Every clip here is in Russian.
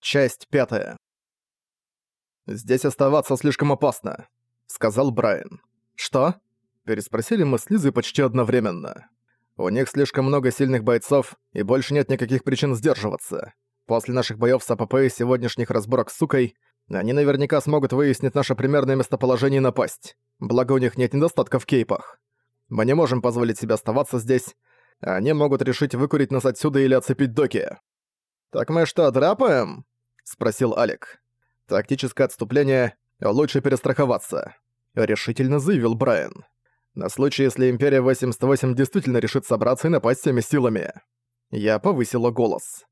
Часть пятая. «Здесь оставаться слишком опасно», — сказал Брайан. «Что?» — переспросили мы с Лизой почти одновременно. «У них слишком много сильных бойцов, и больше нет никаких причин сдерживаться. После наших боёв с АПП и сегодняшних разборок с сукой, они наверняка смогут выяснить наше примерное местоположение и напасть. Благо у них нет недостатка в кейпах. Мы не можем позволить себе оставаться здесь. Они могут решить выкурить нас отсюда или оцепить доки». «Так мы что, драпаем?» — спросил Алик. «Тактическое отступление — лучше перестраховаться», — решительно заявил Брайан. «На случай, если Империя 88 действительно решит собраться и напасть всеми силами». Я повысила голос.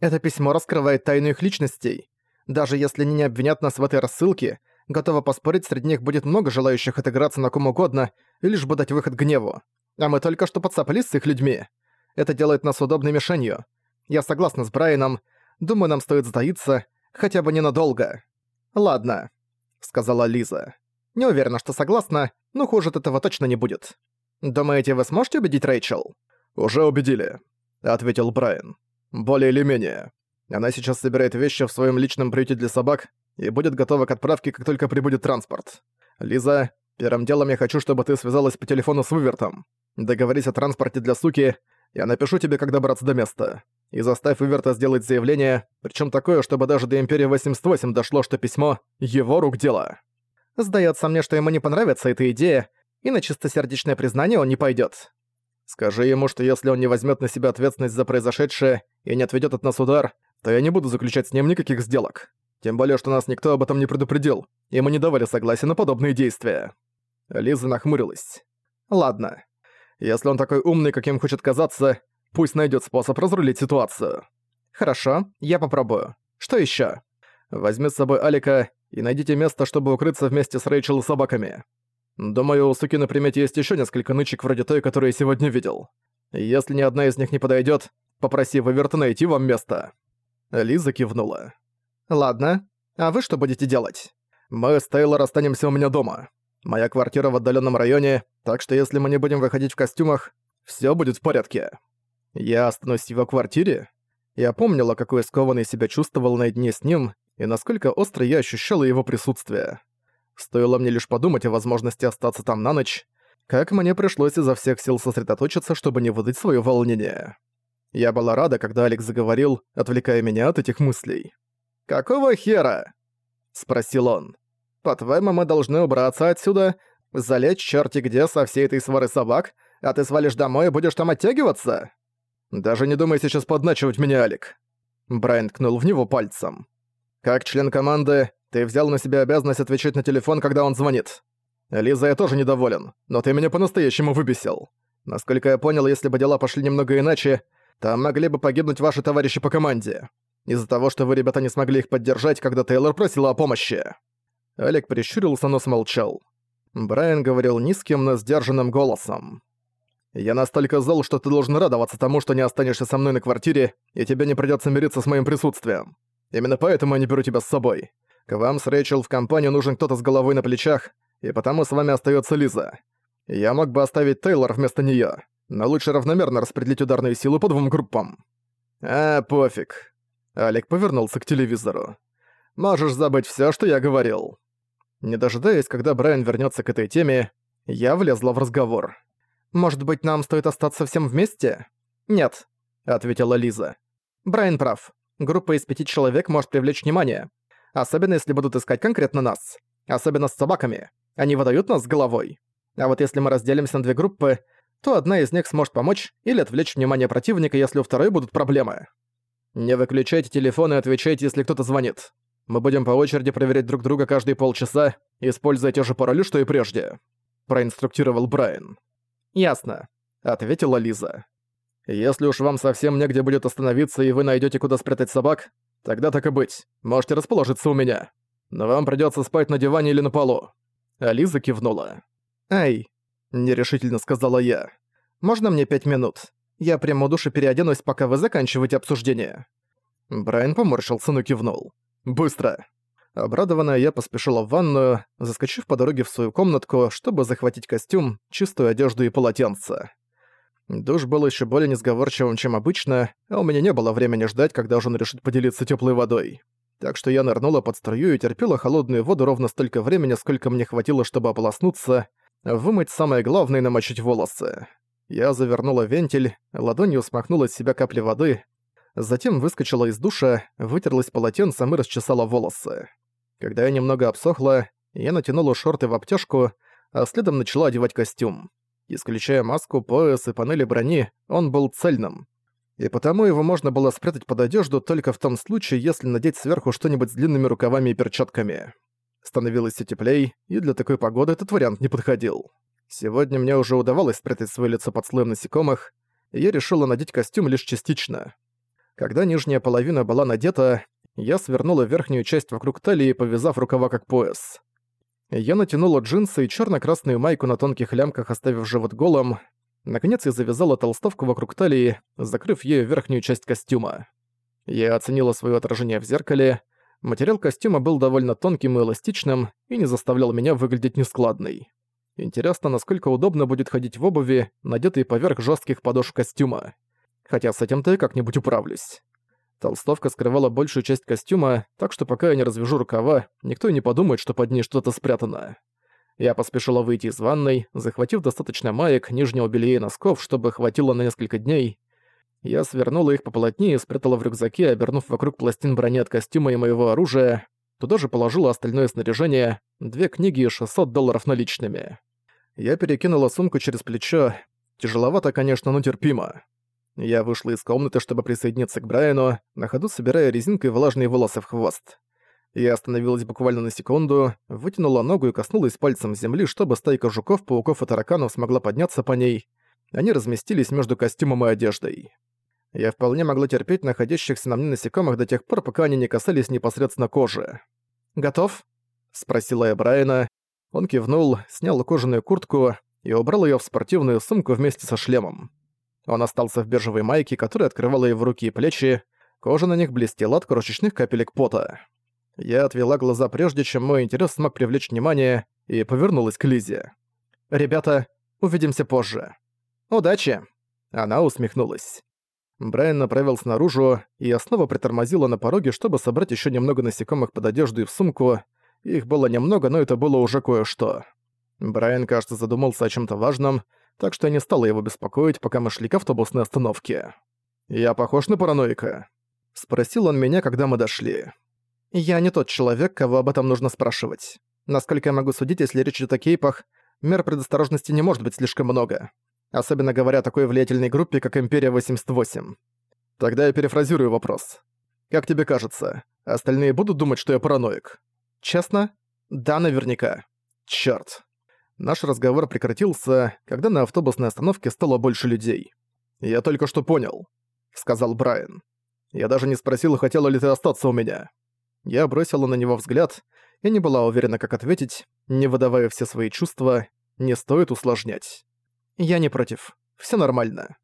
«Это письмо раскрывает тайну их личностей. Даже если они не обвинят нас в этой рассылке, готова поспорить, среди них будет много желающих отыграться на ком угодно лишь бы дать выход гневу. А мы только что подцапались с их людьми. Это делает нас удобной мишенью. Я согласна с Брайаном, Думаю, нам стоит сдаиться, хотя бы ненадолго. Ладно, сказала Лиза. Не уверена, что согласна, но хуже от этого точно не будет. Думаете, вы сможете убедить Рэйчел? Уже убедили, ответил Брайан. Более или менее. Она сейчас собирает вещи в своем личном приюте для собак и будет готова к отправке, как только прибудет транспорт. Лиза, первым делом я хочу, чтобы ты связалась по телефону с Вывертом. Договорись о транспорте для суки, я напишу тебе, как добраться до места и заставь Уверта сделать заявление, причем такое, чтобы даже до Империи 88 дошло, что письмо — его рук дело. Сдается мне, что ему не понравится эта идея, и на чистосердечное признание он не пойдет. Скажи ему, что если он не возьмет на себя ответственность за произошедшее и не отведет от нас удар, то я не буду заключать с ним никаких сделок. Тем более, что нас никто об этом не предупредил, и мы не давали согласия на подобные действия. Лиза нахмурилась. Ладно. Если он такой умный, каким хочет казаться, Пусть найдет способ разрулить ситуацию. Хорошо, я попробую. Что еще? Возьми с собой Алика и найдите место, чтобы укрыться вместе с Рэйчел и собаками. Думаю, у суки на примете есть еще несколько нычек вроде той, которую я сегодня видел. Если ни одна из них не подойдет, попроси Выверта найти вам место». Лиза кивнула. «Ладно. А вы что будете делать? Мы с Тейлор останемся у меня дома. Моя квартира в отдаленном районе, так что если мы не будем выходить в костюмах, все будет в порядке». Я останусь в его квартире? Я помнила, какой скованный себя чувствовал наедине с ним, и насколько остро я ощущала его присутствие. Стоило мне лишь подумать о возможности остаться там на ночь, как мне пришлось изо всех сил сосредоточиться, чтобы не выдать своё волнение. Я была рада, когда Алекс заговорил, отвлекая меня от этих мыслей. «Какого хера?» — спросил он. «По-твоему, мы должны убраться отсюда, залечь черти где со всей этой свары собак, а ты свалишь домой и будешь там оттягиваться?» «Даже не думай сейчас подначивать меня, Алик». Брайан ткнул в него пальцем. «Как член команды, ты взял на себя обязанность отвечать на телефон, когда он звонит. Лиза, я тоже недоволен, но ты меня по-настоящему выбесил. Насколько я понял, если бы дела пошли немного иначе, там могли бы погибнуть ваши товарищи по команде. Из-за того, что вы, ребята, не смогли их поддержать, когда Тейлор просила о помощи». Алик прищурился, но смолчал. Брайан говорил низким, но сдержанным голосом. Я настолько зол, что ты должен радоваться тому, что не останешься со мной на квартире, и тебе не придётся мириться с моим присутствием. Именно поэтому я не беру тебя с собой. К вам с Рэйчел в компанию нужен кто-то с головой на плечах, и потому с вами остаётся Лиза. Я мог бы оставить Тейлор вместо неё, но лучше равномерно распределить ударные силы по двум группам. А, пофиг. Алик повернулся к телевизору. Можешь забыть всё, что я говорил. Не дожидаясь, когда Брайан вернётся к этой теме, я влезла в разговор. Может быть, нам стоит остаться всем вместе? Нет, ответила Лиза. Брайан прав. Группа из пяти человек может привлечь внимание. Особенно если будут искать конкретно нас. Особенно с собаками. Они выдают нас головой. А вот если мы разделимся на две группы, то одна из них сможет помочь или отвлечь внимание противника, если у второй будут проблемы. Не выключайте телефон и отвечайте, если кто-то звонит. Мы будем по очереди проверять друг друга каждые полчаса, используя те же пароли, что и прежде», — проинструктировал Брайан. «Ясно», — ответила Лиза. «Если уж вам совсем негде будет остановиться и вы найдете куда спрятать собак, тогда так и быть, можете расположиться у меня. Но вам придется спать на диване или на полу». А Лиза кивнула. «Эй», — нерешительно сказала я, — «можно мне пять минут? Я прямо душе переоденусь, пока вы заканчиваете обсуждение». Брайан поморщился, но кивнул. «Быстро!» Обрадованная, я поспешила в ванную, заскочив по дороге в свою комнатку, чтобы захватить костюм, чистую одежду и полотенце. Душ был еще более несговорчивым, чем обычно, а у меня не было времени ждать, когда же он решит поделиться теплой водой. Так что я нырнула под струю и терпела холодную воду ровно столько времени, сколько мне хватило, чтобы ополоснуться, вымыть самое главное и намочить волосы. Я завернула вентиль, ладонью смахнула с себя капли воды, затем выскочила из душа, вытерлась полотенцем и расчесала волосы. Когда я немного обсохла, я натянула шорты в обтяжку, а следом начала одевать костюм. Исключая маску, пояс и панели брони, он был цельным. И потому его можно было спрятать под одежду только в том случае, если надеть сверху что-нибудь с длинными рукавами и перчатками. Становилось все теплей, и для такой погоды этот вариант не подходил. Сегодня мне уже удавалось спрятать свое лицо под слоем насекомых, и я решила надеть костюм лишь частично. Когда нижняя половина была надета, я свернула верхнюю часть вокруг талии, повязав рукава как пояс. Я натянула джинсы и черно красную майку на тонких лямках, оставив живот голым. Наконец я завязала толстовку вокруг талии, закрыв ею верхнюю часть костюма. Я оценила свое отражение в зеркале. Материал костюма был довольно тонким и эластичным и не заставлял меня выглядеть нескладной. Интересно, насколько удобно будет ходить в обуви, надетой поверх жестких подошв костюма. Хотя с этим-то я как-нибудь управлюсь. Толстовка скрывала большую часть костюма, так что пока я не развяжу рукава, никто и не подумает, что под ней что-то спрятано. Я поспешила выйти из ванной, захватив достаточно маек, нижнего белья и носков, чтобы хватило на несколько дней. Я свернула их поплотнее и спрятала в рюкзаке, обернув вокруг пластин брони от костюма и моего оружия. Туда же положила остальное снаряжение, две книги и 600 долларов наличными. Я перекинула сумку через плечо. Тяжеловато, конечно, но терпимо. Я вышла из комнаты, чтобы присоединиться к Брайану, на ходу собирая резинкой влажные волосы в хвост. Я остановилась буквально на секунду, вытянула ногу и коснулась пальцем земли, чтобы стайка жуков, пауков и тараканов смогла подняться по ней. Они разместились между костюмом и одеждой. Я вполне могла терпеть находящихся на мне насекомых до тех пор, пока они не касались непосредственно кожи. «Готов?» — спросила я Брайана. Он кивнул, снял кожаную куртку и убрал ее в спортивную сумку вместе со шлемом. Он остался в бежевой майке, которая открывала его руки и плечи, кожа на них блестела от крошечных капелек пота. Я отвела глаза прежде, чем мой интерес смог привлечь внимание, и повернулась к Лизе. «Ребята, увидимся позже». «Удачи!» Она усмехнулась. Брайан направился наружу, и я снова притормозила на пороге, чтобы собрать еще немного насекомых под одежду и в сумку. Их было немного, но это было уже кое-что. Брайан, кажется, задумался о чем то важном, так что я не стала его беспокоить, пока мы шли к автобусной остановке. «Я похож на параноика?» — спросил он меня, когда мы дошли. «Я не тот человек, кого об этом нужно спрашивать. Насколько я могу судить, если речь идет о кейпах, мер предосторожности не может быть слишком много. Особенно говоря о такой влиятельной группе, как Империя-88. Тогда я перефразирую вопрос. Как тебе кажется, остальные будут думать, что я параноик? Честно? Да, наверняка. Чёрт. Наш разговор прекратился, когда на автобусной остановке стало больше людей. «Я только что понял», — сказал Брайан. «Я даже не спросил, хотела ли ты остаться у меня». Я бросила на него взгляд и не была уверена, как ответить, не выдавая все свои чувства, не стоит усложнять. «Я не против. Все нормально».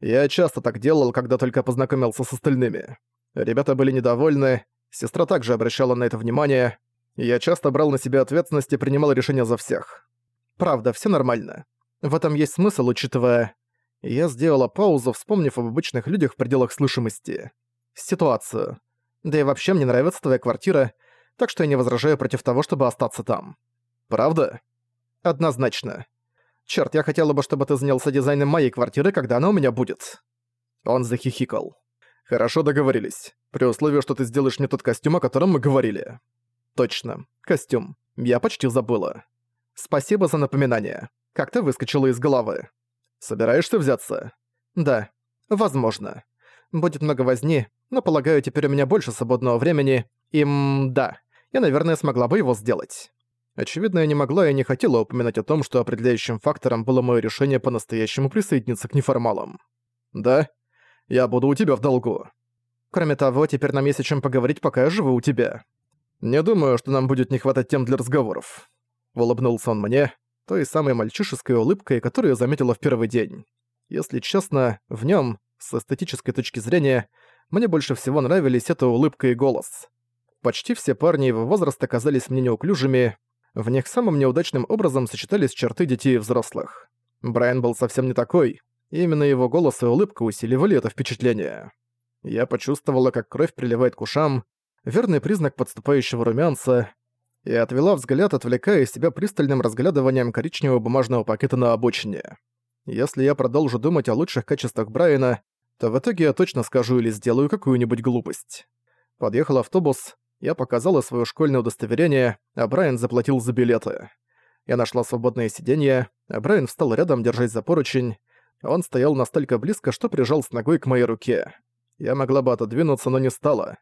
Я часто так делал, когда только познакомился с остальными. Ребята были недовольны, сестра также обращала на это внимание, я часто брал на себя ответственность и принимал решения за всех. Правда, все нормально. В этом есть смысл, учитывая... Я сделала паузу, вспомнив об обычных людях в пределах слышимости. Ситуацию. Да и вообще мне нравится твоя квартира, так что я не возражаю против того, чтобы остаться там. Правда? Однозначно. Черт, я хотела бы, чтобы ты занялся дизайном моей квартиры, когда она у меня будет. Он захихикал. Хорошо договорились. При условии, что ты сделаешь мне тот костюм, о котором мы говорили. Точно. Костюм. Я почти забыла. Спасибо за напоминание. Как-то выскочило из головы. Собираешься взяться? Да. Возможно. Будет много возни, но, полагаю, теперь у меня больше свободного времени, и да, я, наверное, смогла бы его сделать. Очевидно, я не могла и не хотела упоминать о том, что определяющим фактором было мое решение по-настоящему присоединиться к неформалам. Да, я буду у тебя в долгу. Кроме того, теперь нам есть о чем поговорить, пока я живу у тебя. Не думаю, что нам будет не хватать тем для разговоров. Улыбнулся он мне, той самой мальчишеской улыбкой, которую я заметила в первый день. Если честно, в нем, с эстетической точки зрения, мне больше всего нравились эта улыбка и голос. Почти все парни его возраста казались мне неуклюжими, в них самым неудачным образом сочетались черты детей и взрослых. Брайан был совсем не такой. Именно его голос и улыбка усиливали это впечатление. Я почувствовала, как кровь приливает к ушам, верный признак подступающего румянца, и отвела взгляд, отвлекая себя пристальным разглядыванием коричневого бумажного пакета на обочине. Если я продолжу думать о лучших качествах Брайана, то в итоге я точно скажу или сделаю какую-нибудь глупость. Подъехал автобус, я показала свое школьное удостоверение, а Брайан заплатил за билеты. Я нашла свободное сиденье, а Брайан встал рядом, держась за поручень. Он стоял настолько близко, что прижал с ногой к моей руке. Я могла бы отодвинуться, но не стала.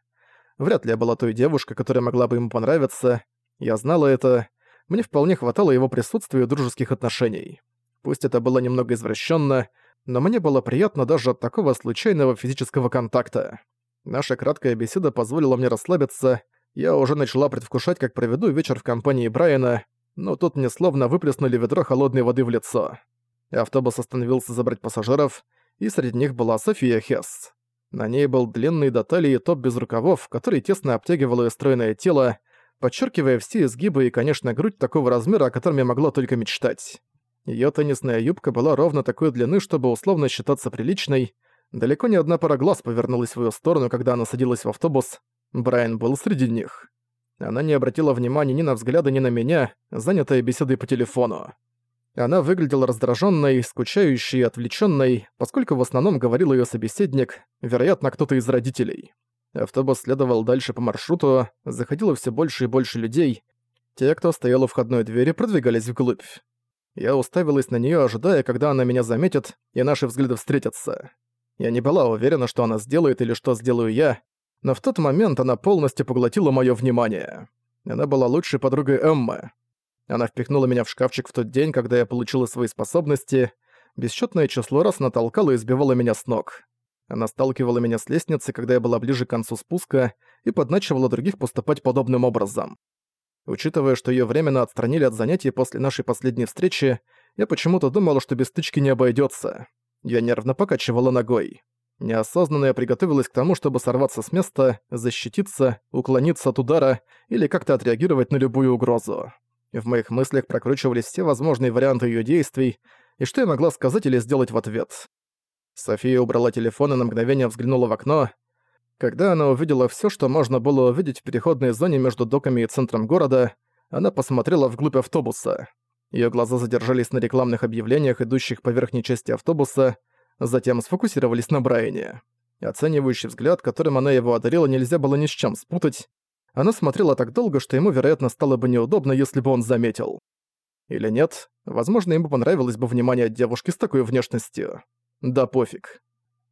Вряд ли я была той девушкой, которая могла бы ему понравиться. Я знала это. Мне вполне хватало его присутствия и дружеских отношений. Пусть это было немного извращенно, но мне было приятно даже от такого случайного физического контакта. Наша краткая беседа позволила мне расслабиться. Я уже начала предвкушать, как проведу вечер в компании Брайана, но тут мне словно выплеснули ведро холодной воды в лицо. Автобус остановился забрать пассажиров, и среди них была София Хесс. На ней был длинный до талии топ без рукавов, который тесно обтягивал её стройное тело, подчеркивая все изгибы и, конечно, грудь такого размера, о котором я могла только мечтать. Её теннисная юбка была ровно такой длины, чтобы условно считаться приличной. Далеко не одна пара глаз повернулась в её сторону, когда она садилась в автобус. Брайан был среди них. Она не обратила внимания ни на взгляды, ни на меня, занятая беседой по телефону. Она выглядела раздраженной, скучающей и отвлеченной, поскольку в основном говорил ее собеседник, вероятно, кто-то из родителей. Автобус следовал дальше по маршруту, заходило все больше и больше людей. Те, кто стоял у входной двери, продвигались вглубь. Я уставилась на нее, ожидая, когда она меня заметит, и наши взгляды встретятся. Я не была уверена, что она сделает или что сделаю я, но в тот момент она полностью поглотила мое внимание. Она была лучшей подругой Эммы, она впихнула меня в шкафчик в тот день, когда я получила свои способности. Бесчетное число раз она толкала и сбивала меня с ног. Она сталкивала меня с лестницы, когда я была ближе к концу спуска, и подначивала других поступать подобным образом. Учитывая, что ее временно отстранили от занятий после нашей последней встречи, я почему-то думала, что без стычки не обойдется. Я нервно покачивала ногой. Неосознанно я приготовилась к тому, чтобы сорваться с места, защититься, уклониться от удара или как-то отреагировать на любую угрозу. В моих мыслях прокручивались все возможные варианты её действий, и что я могла сказать или сделать в ответ. София убрала телефон и на мгновение взглянула в окно. Когда она увидела всё, что можно было увидеть в переходной зоне между доками и центром города, она посмотрела вглубь автобуса. Её глаза задержались на рекламных объявлениях, идущих по верхней части автобуса, затем сфокусировались на Брайане. Оценивающий взгляд, которым она его одарила, нельзя было ни с чем спутать. Она смотрела так долго, что ему, вероятно, стало бы неудобно, если бы он заметил. Или нет, возможно, ему понравилось бы внимание девушки с такой внешностью. Да пофиг.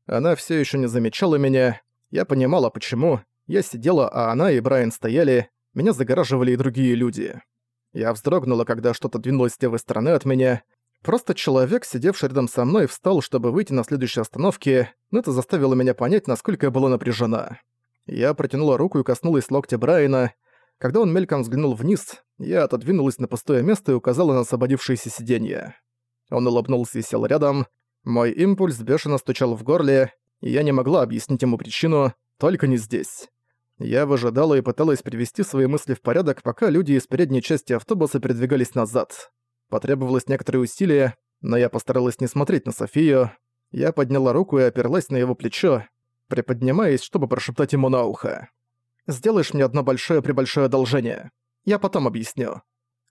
Она все еще не замечала меня. Я понимала, почему. Я сидела, а она и Брайан стояли. Меня загораживали и другие люди. Я вздрогнула, когда что-то двинулось с левой стороны от меня. Просто человек, сидевший рядом со мной, встал, чтобы выйти на следующей остановке, но это заставило меня понять, насколько я была напряжена. Я протянула руку и коснулась локтя Брайана. Когда он мельком взглянул вниз, я отодвинулась на пустое место и указала на освободившееся сиденье. Он улыбнулся и сел рядом. Мой импульс бешено стучал в горле, и я не могла объяснить ему причину, только не здесь. Я выжидала и пыталась привести свои мысли в порядок, пока люди из передней части автобуса передвигались назад. Потребовалось некоторые усилия, но я постаралась не смотреть на Софию. Я подняла руку и оперлась на его плечо, приподнимаясь, чтобы прошептать ему на ухо. «Сделаешь мне одно большое-пребольшое одолжение. Я потом объясню».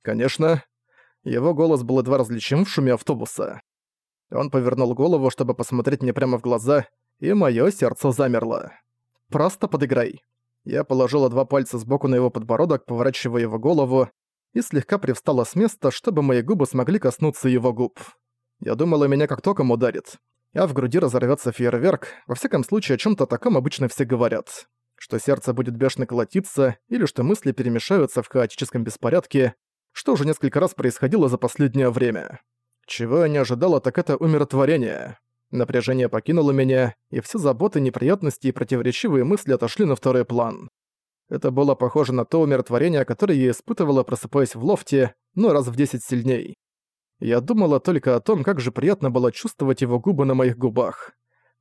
«Конечно». Его голос был едва различим в шуме автобуса. Он повернул голову, чтобы посмотреть мне прямо в глаза, и моё сердце замерло. «Просто подыграй». Я положила два пальца сбоку на его подбородок, поворачивая его голову, и слегка привстала с места, чтобы мои губы смогли коснуться его губ. Я думала, меня как током ударит а в груди разорвется фейерверк, во всяком случае о чем то таком обычно все говорят. Что сердце будет бешено колотиться, или что мысли перемешаются в хаотическом беспорядке, что уже несколько раз происходило за последнее время. Чего я не ожидала, так это умиротворение. Напряжение покинуло меня, и все заботы, неприятности и противоречивые мысли отошли на второй план. Это было похоже на то умиротворение, которое я испытывала, просыпаясь в лофте, но раз в десять сильней. Я думала только о том, как же приятно было чувствовать его губы на моих губах.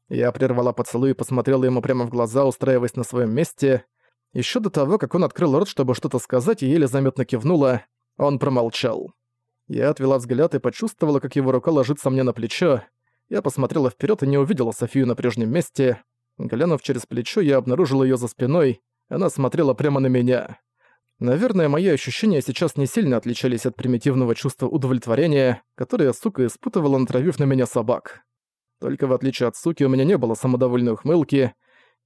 Я прервала поцелуй и посмотрела ему прямо в глаза, устраиваясь на своем месте. Еще до того, как он открыл рот, чтобы что-то сказать, и еле заметно кивнула, он промолчал. Я отвела взгляд и почувствовала, как его рука ложится мне на плечо, Я посмотрела вперед и не увидела Софию на прежнем месте. Глянув через плечо, я обнаружила ее за спиной. Она смотрела прямо на меня. Наверное, мои ощущения сейчас не сильно отличались от примитивного чувства удовлетворения, которое сука испытывала, натравив на меня собак. Только в отличие от суки у меня не было самодовольной ухмылки,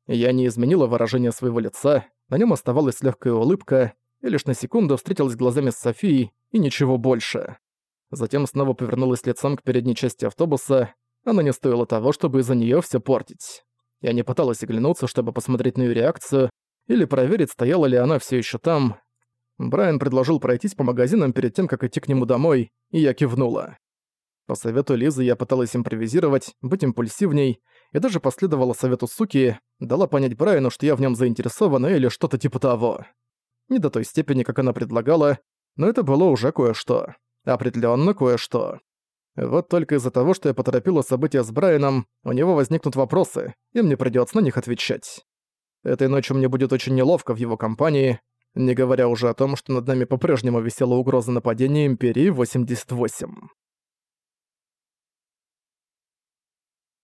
я не изменила выражение своего лица, на нем оставалась легкая улыбка, и лишь на секунду встретилась глазами с Софией, и ничего больше. Затем снова повернулась лицом к передней части автобуса, она не стоила того, чтобы из-за нее все портить. Я не пыталась оглянуться, чтобы посмотреть на ее реакцию, или проверить, стояла ли она все еще там. Брайан предложил пройтись по магазинам перед тем, как идти к нему домой, и я кивнула. По совету Лизы я пыталась импровизировать, быть импульсивней, и даже последовала совету суки, дала понять Брайану, что я в нем заинтересована или что-то типа того. Не до той степени, как она предлагала, но это было уже кое-что. Определенно кое-что. Вот только из-за того, что я поторопила события с Брайаном, у него возникнут вопросы, и мне придётся на них отвечать. Этой ночью мне будет очень неловко в его компании, не говоря уже о том, что над нами по-прежнему висела угроза нападения Империи 88.